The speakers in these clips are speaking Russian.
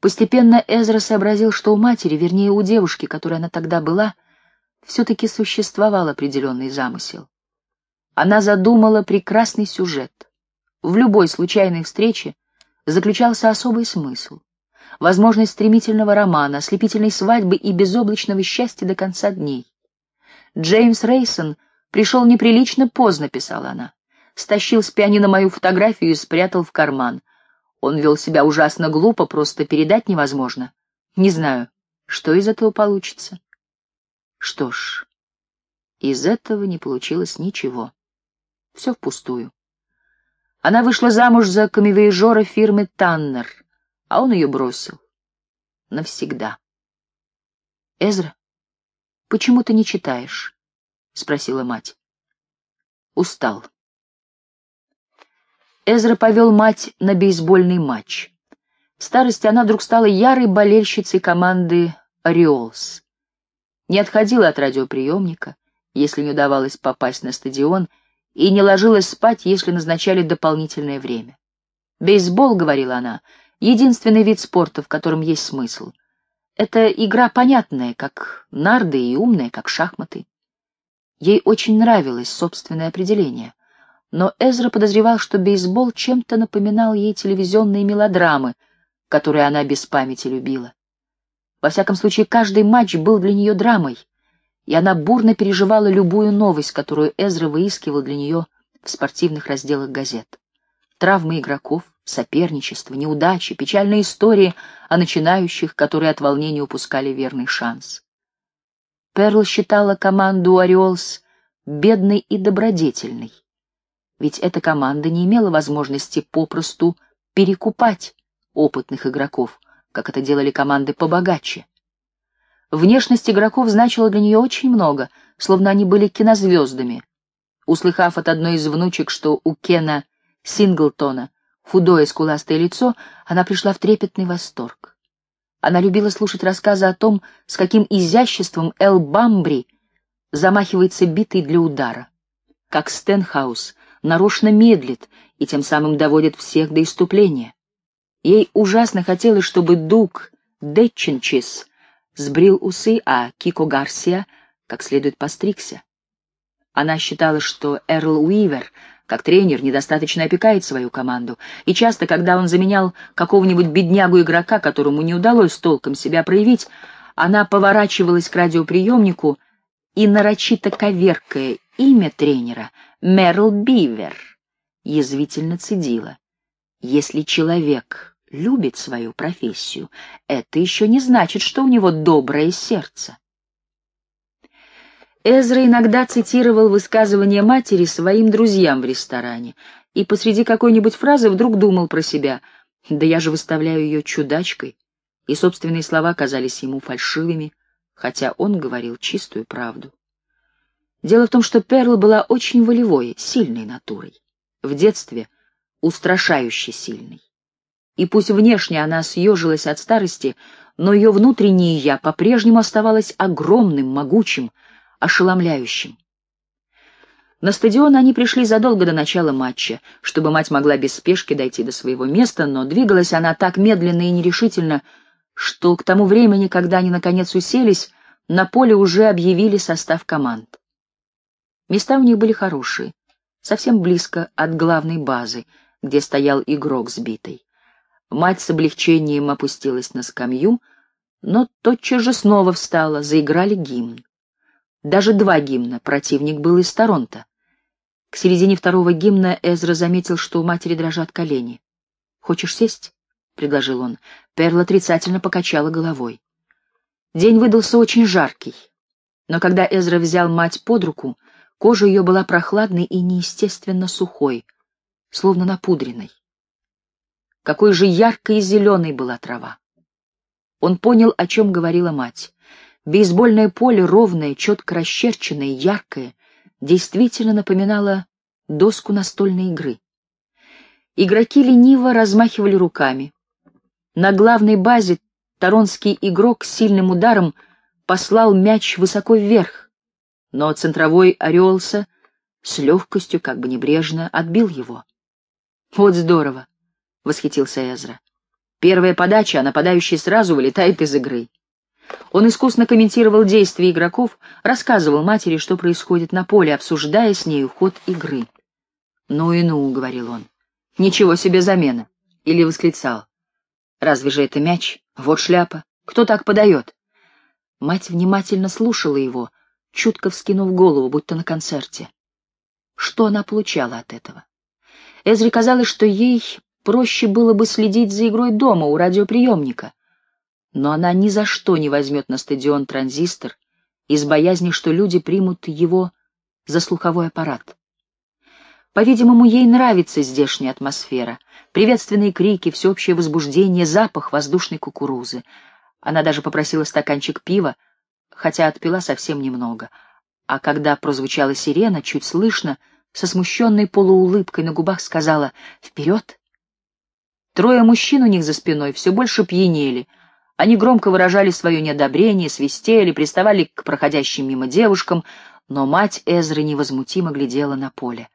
Постепенно Эзра сообразил, что у матери, вернее, у девушки, которой она тогда была, все-таки существовал определенный замысел. Она задумала прекрасный сюжет. В любой случайной встрече заключался особый смысл. Возможность стремительного романа, ослепительной свадьбы и безоблачного счастья до конца дней. Джеймс Рейсон пришел неприлично поздно, писала она. Стащил с пианино мою фотографию и спрятал в карман. Он вел себя ужасно глупо, просто передать невозможно. Не знаю, что из этого получится. Что ж, из этого не получилось ничего. Все впустую. Она вышла замуж за камевоежора фирмы «Таннер», а он ее бросил. Навсегда. «Эзра, почему ты не читаешь?» — спросила мать. «Устал». Эзра повел мать на бейсбольный матч. В старости она вдруг стала ярой болельщицей команды «Ориолс». Не отходила от радиоприемника, если не удавалось попасть на стадион, и не ложилась спать, если назначали дополнительное время. «Бейсбол», — говорила она, — «единственный вид спорта, в котором есть смысл. Это игра понятная, как нарды, и умная, как шахматы». Ей очень нравилось собственное определение но Эзра подозревал, что бейсбол чем-то напоминал ей телевизионные мелодрамы, которые она без памяти любила. Во всяком случае, каждый матч был для нее драмой, и она бурно переживала любую новость, которую Эзра выискивал для нее в спортивных разделах газет. Травмы игроков, соперничество, неудачи, печальные истории о начинающих, которые от волнения упускали верный шанс. Перл считала команду «Ориолс» бедной и добродетельной ведь эта команда не имела возможности попросту перекупать опытных игроков, как это делали команды побогаче. Внешность игроков значила для нее очень много, словно они были кинозвездами. Услыхав от одной из внучек, что у Кена Синглтона худое скуластое лицо, она пришла в трепетный восторг. Она любила слушать рассказы о том, с каким изяществом Эл Бамбри замахивается битой для удара, как Стенхаус нарочно медлит и тем самым доводит всех до иступления. Ей ужасно хотелось, чтобы Дук Детченчис сбрил усы, а Кико Гарсия как следует постригся. Она считала, что Эрл Уивер, как тренер, недостаточно опекает свою команду, и часто, когда он заменял какого-нибудь беднягу-игрока, которому не удалось толком себя проявить, она поворачивалась к радиоприемнику и, нарочито коверкая имя тренера, Мерл Бивер, язвительно цедила. Если человек любит свою профессию, это еще не значит, что у него доброе сердце. Эзра иногда цитировал высказывания матери своим друзьям в ресторане, и посреди какой-нибудь фразы вдруг думал про себя, да я же выставляю ее чудачкой, и собственные слова казались ему фальшивыми, хотя он говорил чистую правду. Дело в том, что Перл была очень волевой, сильной натурой. В детстве устрашающе сильной. И пусть внешне она съежилась от старости, но ее внутреннее «я» по-прежнему оставалось огромным, могучим, ошеломляющим. На стадион они пришли задолго до начала матча, чтобы мать могла без спешки дойти до своего места, но двигалась она так медленно и нерешительно, что к тому времени, когда они наконец уселись, на поле уже объявили состав команд. Места у них были хорошие, совсем близко от главной базы, где стоял игрок сбитый. Мать с облегчением опустилась на скамью, но тотчас же снова встала, заиграли гимн. Даже два гимна, противник был из Торонто. К середине второго гимна Эзра заметил, что у матери дрожат колени. «Хочешь сесть?» — предложил он. Перл отрицательно покачала головой. День выдался очень жаркий, но когда Эзра взял мать под руку, Кожа ее была прохладной и неестественно сухой, словно напудренной. Какой же яркой и зеленой была трава! Он понял, о чем говорила мать. Бейсбольное поле, ровное, четко расчерченное, яркое, действительно напоминало доску настольной игры. Игроки лениво размахивали руками. На главной базе торонский игрок сильным ударом послал мяч высоко вверх, но центровой Орелса с легкостью, как бы небрежно, отбил его. «Вот здорово!» — восхитился Эзра. Первая подача, а нападающий сразу вылетает из игры. Он искусно комментировал действия игроков, рассказывал матери, что происходит на поле, обсуждая с нею ход игры. «Ну и ну», — говорил он, — «ничего себе замена». Или восклицал, «Разве же это мяч? Вот шляпа. Кто так подает?» Мать внимательно слушала его, чутко вскинув голову, будто на концерте. Что она получала от этого? Эзре казалось, что ей проще было бы следить за игрой дома у радиоприемника. Но она ни за что не возьмет на стадион транзистор из боязни, что люди примут его за слуховой аппарат. По-видимому, ей нравится здешняя атмосфера. Приветственные крики, всеобщее возбуждение, запах воздушной кукурузы. Она даже попросила стаканчик пива, хотя отпила совсем немного. А когда прозвучала сирена, чуть слышно, со смущенной полуулыбкой на губах сказала «Вперед!». Трое мужчин у них за спиной все больше пьянели. Они громко выражали свое неодобрение, свистели, приставали к проходящим мимо девушкам, но мать Эзры невозмутимо глядела на поле.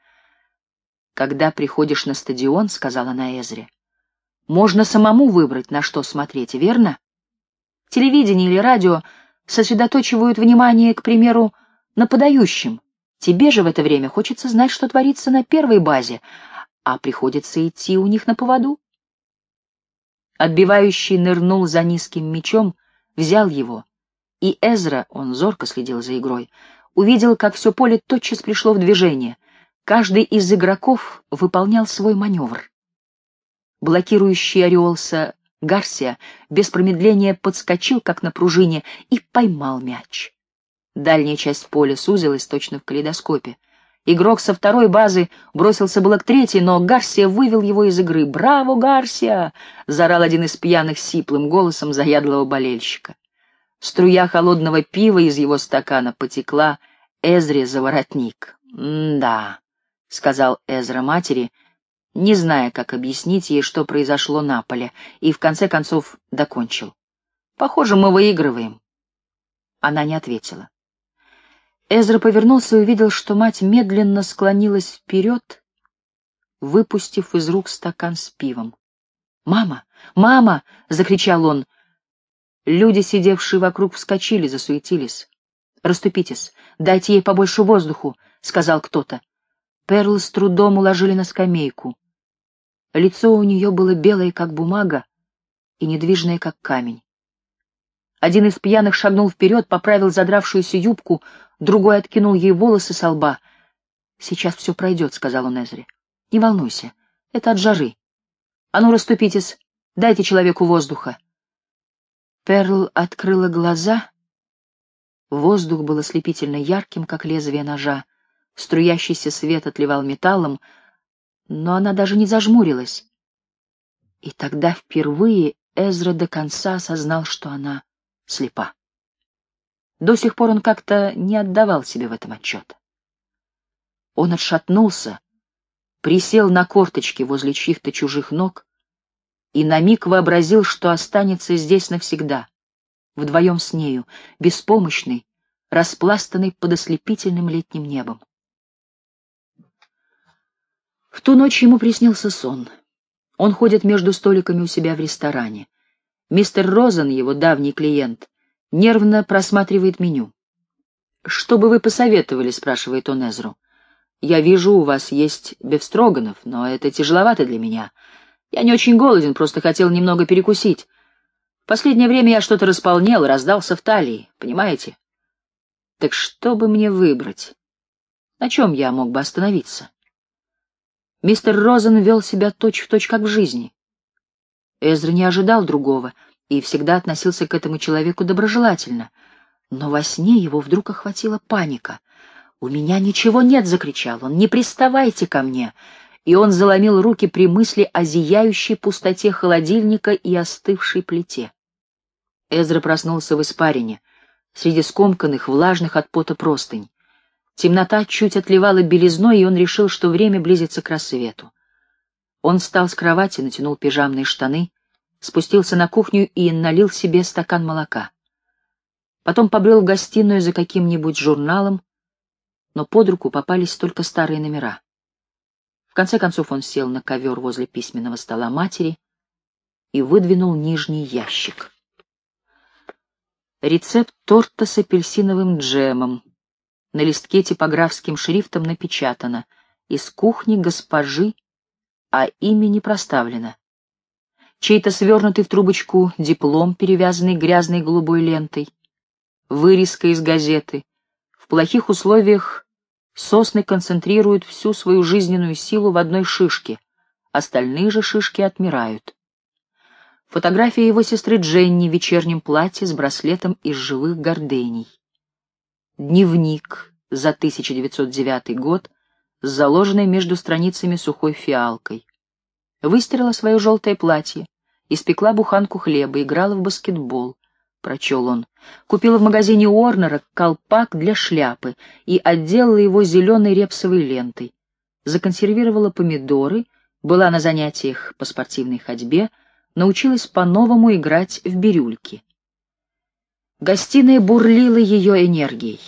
«Когда приходишь на стадион, — сказала она Эзре, — можно самому выбрать, на что смотреть, верно? Телевидение или радио сосредоточивают внимание, к примеру, на подающем. Тебе же в это время хочется знать, что творится на первой базе, а приходится идти у них на поводу. Отбивающий нырнул за низким мечом, взял его, и Эзра, он зорко следил за игрой, увидел, как все поле тотчас пришло в движение. Каждый из игроков выполнял свой маневр. Блокирующий Ореолса Гарсия без промедления подскочил, как на пружине, и поймал мяч. Дальняя часть поля сузилась точно в калейдоскопе. Игрок со второй базы бросился было к третьей, но Гарсия вывел его из игры. «Браво, Гарсия!» — заорал один из пьяных сиплым голосом заядлого болельщика. Струя холодного пива из его стакана потекла Эзре за воротник. «Да», — сказал Эзра матери, не зная, как объяснить ей, что произошло на поле, и в конце концов докончил. «Похоже, мы выигрываем». Она не ответила. Эзра повернулся и увидел, что мать медленно склонилась вперед, выпустив из рук стакан с пивом. «Мама! Мама!» — закричал он. Люди, сидевшие вокруг, вскочили, засуетились. «Раступитесь, дайте ей побольше воздуху», — сказал кто-то. Перл с трудом уложили на скамейку. Лицо у нее было белое, как бумага, и недвижное, как камень. Один из пьяных шагнул вперед, поправил задравшуюся юбку, другой откинул ей волосы со лба. «Сейчас все пройдет», — сказал он Эзре. «Не волнуйся, это от жары. А ну, расступитесь, дайте человеку воздуха». Перл открыла глаза. Воздух был ослепительно ярким, как лезвие ножа. Струящийся свет отливал металлом, но она даже не зажмурилась. И тогда впервые Эзра до конца осознал, что она слепа. До сих пор он как-то не отдавал себе в этом отчет. Он отшатнулся, присел на корточки возле чьих-то чужих ног и на миг вообразил, что останется здесь навсегда, вдвоем с нею, беспомощный, распластанный под ослепительным летним небом. В ту ночь ему приснился сон. Он ходит между столиками у себя в ресторане. Мистер Розен, его давний клиент, нервно просматривает меню. «Что бы вы посоветовали?» — спрашивает он Эзру. «Я вижу, у вас есть бефстроганов, но это тяжеловато для меня. Я не очень голоден, просто хотел немного перекусить. В последнее время я что-то располнел, раздался в талии, понимаете? Так что бы мне выбрать? На чем я мог бы остановиться?» Мистер Розен вел себя точь-в-точь, точь, как в жизни. Эзра не ожидал другого и всегда относился к этому человеку доброжелательно. Но во сне его вдруг охватила паника. «У меня ничего нет!» — закричал он. «Не приставайте ко мне!» И он заломил руки при мысли о зияющей пустоте холодильника и остывшей плите. Эзра проснулся в испарине, среди скомканных, влажных от пота простынь. Темнота чуть отливала белизной, и он решил, что время близится к рассвету. Он встал с кровати, натянул пижамные штаны, спустился на кухню и налил себе стакан молока. Потом побрел в гостиную за каким-нибудь журналом, но под руку попались только старые номера. В конце концов он сел на ковер возле письменного стола матери и выдвинул нижний ящик. Рецепт торта с апельсиновым джемом. На листке типографским шрифтом напечатано «Из кухни госпожи», а имя не проставлено. Чей-то свернутый в трубочку диплом, перевязанный грязной голубой лентой. Вырезка из газеты. В плохих условиях сосны концентрируют всю свою жизненную силу в одной шишке, остальные же шишки отмирают. Фотография его сестры Дженни в вечернем платье с браслетом из живых гордений. Дневник за 1909 год с заложенной между страницами сухой фиалкой. Выстирала свое желтое платье, испекла буханку хлеба, играла в баскетбол, прочел он. Купила в магазине Уорнера колпак для шляпы и отделала его зеленой репсовой лентой. Законсервировала помидоры, была на занятиях по спортивной ходьбе, научилась по-новому играть в бирюльки. Гостиная бурлила ее энергией.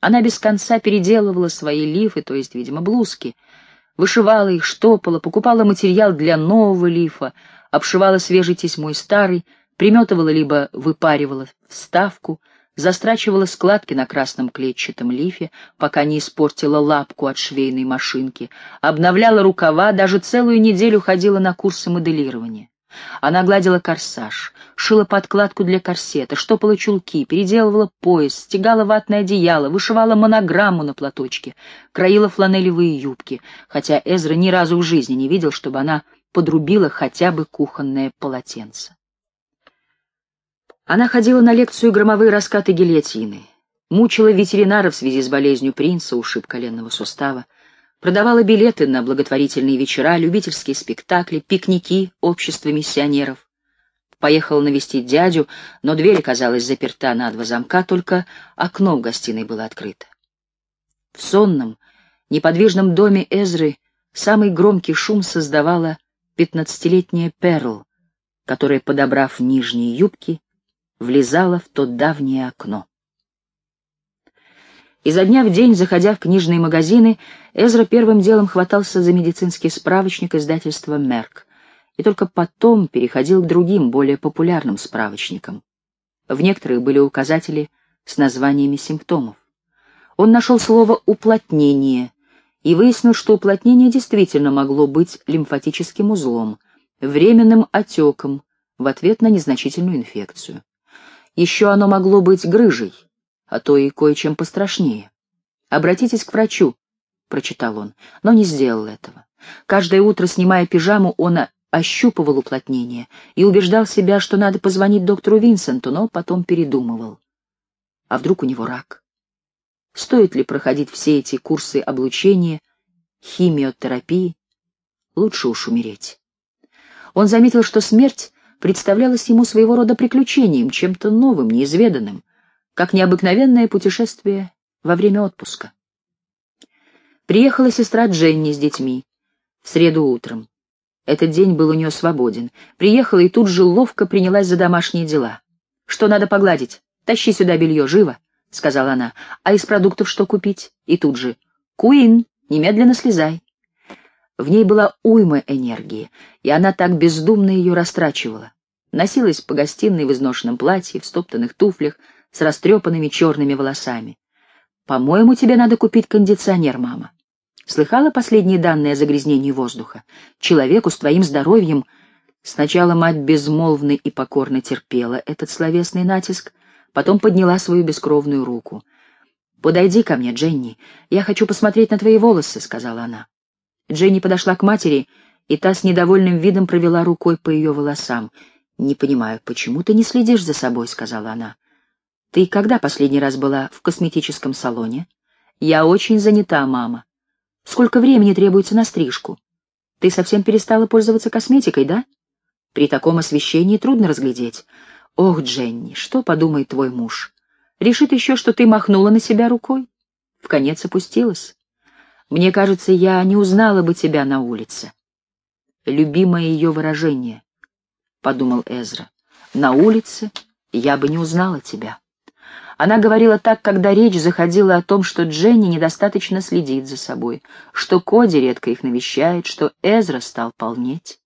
Она без конца переделывала свои лифы, то есть, видимо, блузки, вышивала их, штопала, покупала материал для нового лифа, обшивала свежей тесьмой старый, приметывала либо выпаривала вставку, застрачивала складки на красном клетчатом лифе, пока не испортила лапку от швейной машинки, обновляла рукава, даже целую неделю ходила на курсы моделирования. Она гладила корсаж, шила подкладку для корсета, штопала чулки, переделывала пояс, стегала ватное одеяло, вышивала монограмму на платочке, краила фланелевые юбки, хотя Эзра ни разу в жизни не видел, чтобы она подрубила хотя бы кухонное полотенце. Она ходила на лекцию «Громовые раскаты гильотины», мучила ветеринара в связи с болезнью принца, ушиб коленного сустава, продавала билеты на благотворительные вечера, любительские спектакли, пикники общества миссионеров. Поехала навестить дядю, но дверь оказалась заперта на два замка, только окно в гостиной было открыто. В сонном, неподвижном доме Эзры самый громкий шум создавала пятнадцатилетняя Перл, которая, подобрав нижние юбки, влезала в то давнее окно. Изо дня в день, заходя в книжные магазины, Эзра первым делом хватался за медицинский справочник издательства «Мерк», и только потом переходил к другим, более популярным справочникам. В некоторых были указатели с названиями симптомов. Он нашел слово «уплотнение» и выяснил, что уплотнение действительно могло быть лимфатическим узлом, временным отеком в ответ на незначительную инфекцию. Еще оно могло быть грыжей, а то и кое-чем пострашнее. «Обратитесь к врачу», — прочитал он, но не сделал этого. Каждое утро, снимая пижаму, он ощупывал уплотнение и убеждал себя, что надо позвонить доктору Винсенту, но потом передумывал. А вдруг у него рак? Стоит ли проходить все эти курсы облучения, химиотерапии? Лучше уж умереть. Он заметил, что смерть представлялась ему своего рода приключением, чем-то новым, неизведанным, как необыкновенное путешествие во время отпуска. Приехала сестра Дженни с детьми в среду утром. Этот день был у нее свободен. Приехала и тут же ловко принялась за домашние дела. «Что надо погладить? Тащи сюда белье, живо!» — сказала она. «А из продуктов что купить?» И тут же. «Куин, немедленно слезай!» В ней была уйма энергии, и она так бездумно ее растрачивала. Носилась по гостиной в изношенном платье, в стоптанных туфлях, с растрепанными черными волосами. «По-моему, тебе надо купить кондиционер, мама». Слыхала последние данные о загрязнении воздуха? Человеку с твоим здоровьем... Сначала мать безмолвно и покорно терпела этот словесный натиск, потом подняла свою бескровную руку. «Подойди ко мне, Дженни. Я хочу посмотреть на твои волосы», — сказала она. Дженни подошла к матери, и та с недовольным видом провела рукой по ее волосам. «Не понимаю, почему ты не следишь за собой?» — сказала она. «Ты когда последний раз была в косметическом салоне?» «Я очень занята, мама. Сколько времени требуется на стрижку? Ты совсем перестала пользоваться косметикой, да? При таком освещении трудно разглядеть. Ох, Дженни, что подумает твой муж? Решит еще, что ты махнула на себя рукой? В конец опустилась. Мне кажется, я не узнала бы тебя на улице. Любимое ее выражение, — подумал Эзра. На улице я бы не узнала тебя. Она говорила так, когда речь заходила о том, что Дженни недостаточно следит за собой, что Коди редко их навещает, что Эзра стал полнеть.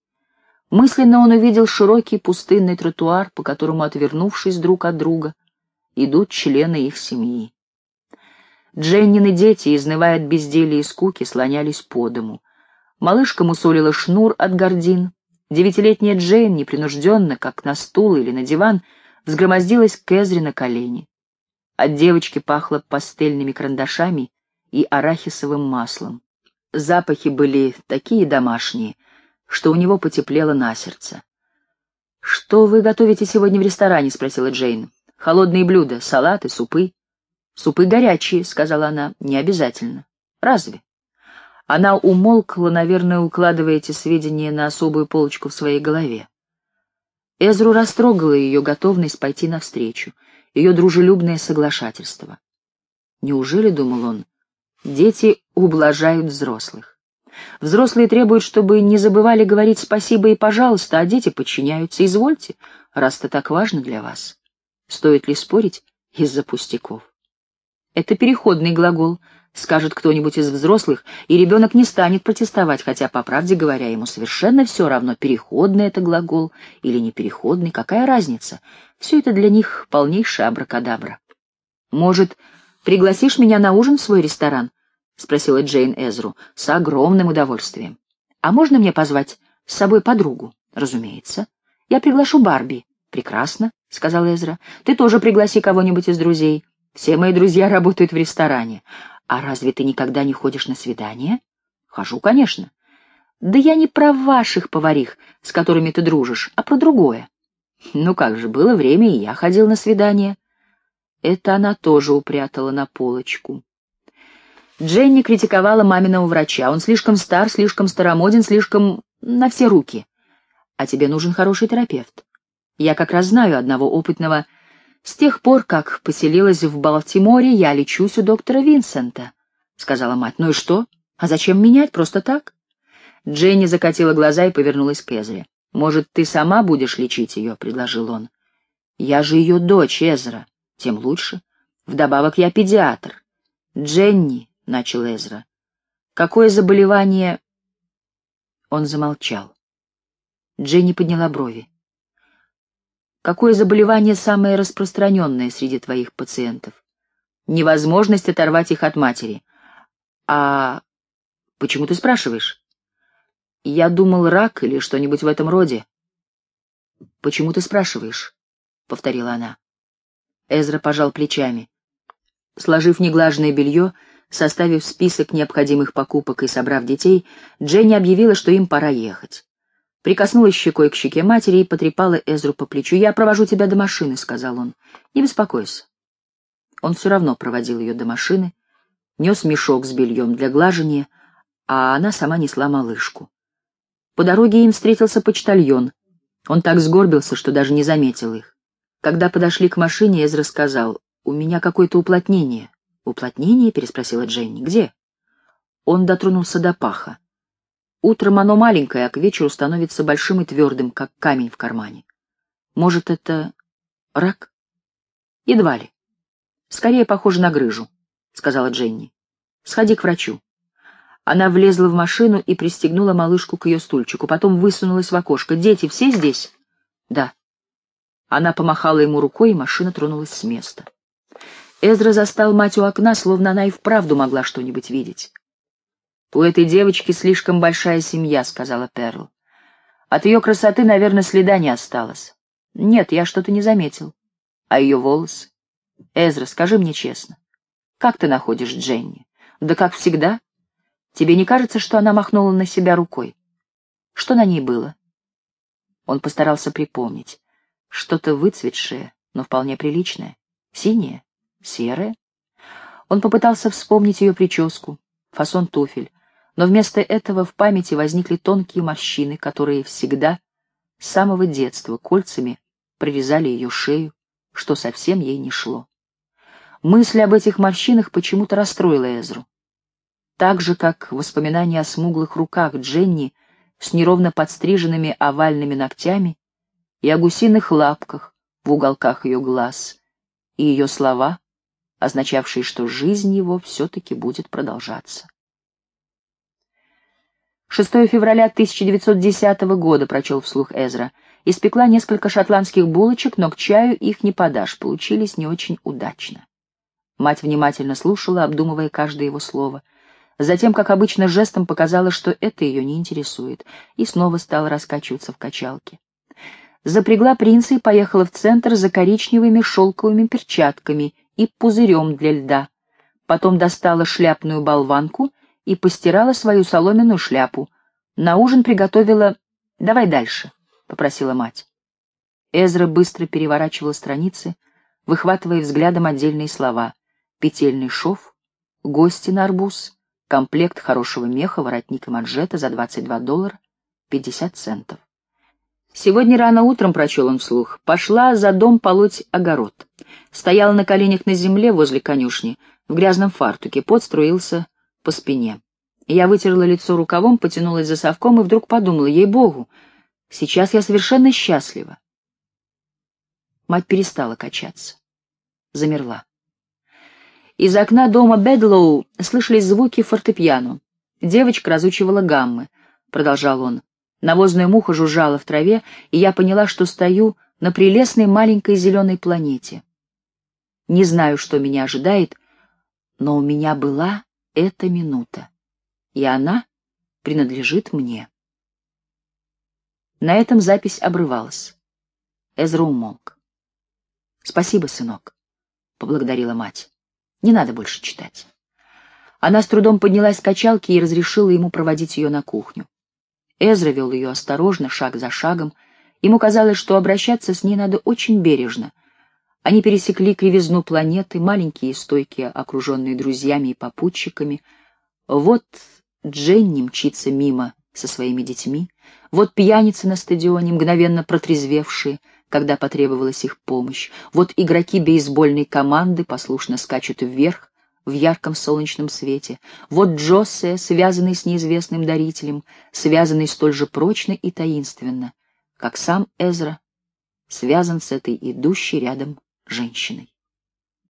Мысленно он увидел широкий пустынный тротуар, по которому, отвернувшись друг от друга, идут члены их семьи. Дженнины дети, изнывая от безделия и скуки, слонялись по дому. Малышка мусолила шнур от гордин. Девятилетняя Джейн, непринужденно, как на стул или на диван, взгромоздилась к Эзре на колени. От девочки пахло пастельными карандашами и арахисовым маслом. Запахи были такие домашние, что у него потеплело на сердце. «Что вы готовите сегодня в ресторане?» — спросила Джейн. «Холодные блюда, салаты, супы». «Супы горячие», — сказала она. «Не обязательно». «Разве?» Она умолкла, наверное, укладывая эти сведения на особую полочку в своей голове. Эзру растрогала ее готовность пойти навстречу — ее дружелюбное соглашательство. Неужели, думал он, дети ублажают взрослых? Взрослые требуют, чтобы не забывали говорить спасибо и пожалуйста, а дети подчиняются. Извольте, раз это так важно для вас. Стоит ли спорить из-за пустяков? Это переходный глагол, скажет кто-нибудь из взрослых, и ребенок не станет протестовать, хотя, по правде говоря, ему совершенно все равно, переходный это глагол или не переходный, какая разница. Все это для них полнейшая абракадабра. «Может, пригласишь меня на ужин в свой ресторан?» — спросила Джейн Эзру. «С огромным удовольствием. А можно мне позвать с собой подругу?» «Разумеется. Я приглашу Барби». «Прекрасно», — сказал Эзра. «Ты тоже пригласи кого-нибудь из друзей. Все мои друзья работают в ресторане. А разве ты никогда не ходишь на свидания? Хожу, конечно. Да я не про ваших поварих, с которыми ты дружишь, а про другое. Ну как же, было время, и я ходил на свидание. Это она тоже упрятала на полочку. Дженни критиковала маминого врача. Он слишком стар, слишком старомоден, слишком на все руки. А тебе нужен хороший терапевт. Я как раз знаю одного опытного с тех пор, как поселилась в Балтиморе, я лечусь у доктора Винсента, — сказала мать. Ну и что? А зачем менять? Просто так? Дженни закатила глаза и повернулась к Эзре. «Может, ты сама будешь лечить ее?» — предложил он. «Я же ее дочь, Эзра. Тем лучше. Вдобавок я педиатр». «Дженни», — начал Эзра, — «какое заболевание...» Он замолчал. Дженни подняла брови. Какое заболевание самое распространенное среди твоих пациентов? Невозможность оторвать их от матери. А почему ты спрашиваешь? Я думал, рак или что-нибудь в этом роде. Почему ты спрашиваешь? Повторила она. Эзра пожал плечами. Сложив неглаженное белье, составив список необходимых покупок и собрав детей, Дженни объявила, что им пора ехать. Прикоснулась щекой к щеке матери и потрепала Эзру по плечу. «Я провожу тебя до машины», — сказал он. «Не беспокойся». Он все равно проводил ее до машины, нес мешок с бельем для глажения, а она сама несла малышку. По дороге им встретился почтальон. Он так сгорбился, что даже не заметил их. Когда подошли к машине, Эзра сказал, «У меня какое-то уплотнение». «Уплотнение?» — переспросила Дженни. «Где?» Он дотронулся до паха. Утром оно маленькое, а к вечеру становится большим и твердым, как камень в кармане. Может, это рак? Едва ли. Скорее похоже на грыжу, — сказала Дженни. Сходи к врачу. Она влезла в машину и пристегнула малышку к ее стульчику, потом высунулась в окошко. «Дети все здесь?» «Да». Она помахала ему рукой, и машина тронулась с места. Эзра застал мать у окна, словно она и вправду могла что-нибудь видеть. «У этой девочки слишком большая семья», — сказала Перл. «От ее красоты, наверное, следа не осталось». «Нет, я что-то не заметил». «А ее волосы?» «Эзра, скажи мне честно, как ты находишь Дженни?» «Да как всегда. Тебе не кажется, что она махнула на себя рукой? Что на ней было?» Он постарался припомнить. Что-то выцветшее, но вполне приличное. Синее? Серое? Он попытался вспомнить ее прическу, фасон туфель, но вместо этого в памяти возникли тонкие морщины, которые всегда, с самого детства, кольцами прорезали ее шею, что совсем ей не шло. Мысль об этих морщинах почему-то расстроила Эзру. Так же, как воспоминания о смуглых руках Дженни с неровно подстриженными овальными ногтями и о гусиных лапках в уголках ее глаз, и ее слова, означавшие, что жизнь его все-таки будет продолжаться. 6 февраля 1910 года, прочел вслух Эзра. Испекла несколько шотландских булочек, но к чаю их не подашь, получились не очень удачно. Мать внимательно слушала, обдумывая каждое его слово. Затем, как обычно, жестом показала, что это ее не интересует, и снова стала раскачиваться в качалке. Запрягла принца и поехала в центр за коричневыми шелковыми перчатками и пузырем для льда. Потом достала шляпную болванку и постирала свою соломенную шляпу. На ужин приготовила... «Давай дальше», — попросила мать. Эзра быстро переворачивала страницы, выхватывая взглядом отдельные слова. Петельный шов, гости на арбуз, комплект хорошего меха, воротник и манжета за 22 доллара 50 центов. Сегодня рано утром, прочел он вслух, пошла за дом полоть огород. Стояла на коленях на земле возле конюшни, в грязном фартуке, пот струился по спине. Я вытерла лицо рукавом, потянулась за совком и вдруг подумала, ей-богу, сейчас я совершенно счастлива. Мать перестала качаться. Замерла. Из окна дома Бедлоу слышались звуки фортепиано. Девочка разучивала гаммы, — продолжал он. Навозная муха жужжала в траве, и я поняла, что стою на прелестной маленькой зеленой планете. Не знаю, что меня ожидает, но у меня была эта минута, и она принадлежит мне. На этом запись обрывалась. Эзра умолк. «Спасибо, сынок», — поблагодарила мать. «Не надо больше читать». Она с трудом поднялась с качалки и разрешила ему проводить ее на кухню. Эзра вел ее осторожно, шаг за шагом. Ему казалось, что обращаться с ней надо очень бережно. Они пересекли кривизну планеты, маленькие и стойкие, окруженные друзьями и попутчиками — вот Дженни мчится мимо со своими детьми, вот пьяницы на стадионе, мгновенно протрезвевшие, когда потребовалась их помощь, вот игроки бейсбольной команды послушно скачут вверх в ярком солнечном свете, вот Джоссе, связанный с неизвестным дарителем, связанный столь же прочно и таинственно, как сам Эзра, связан с этой идущей рядом женщиной.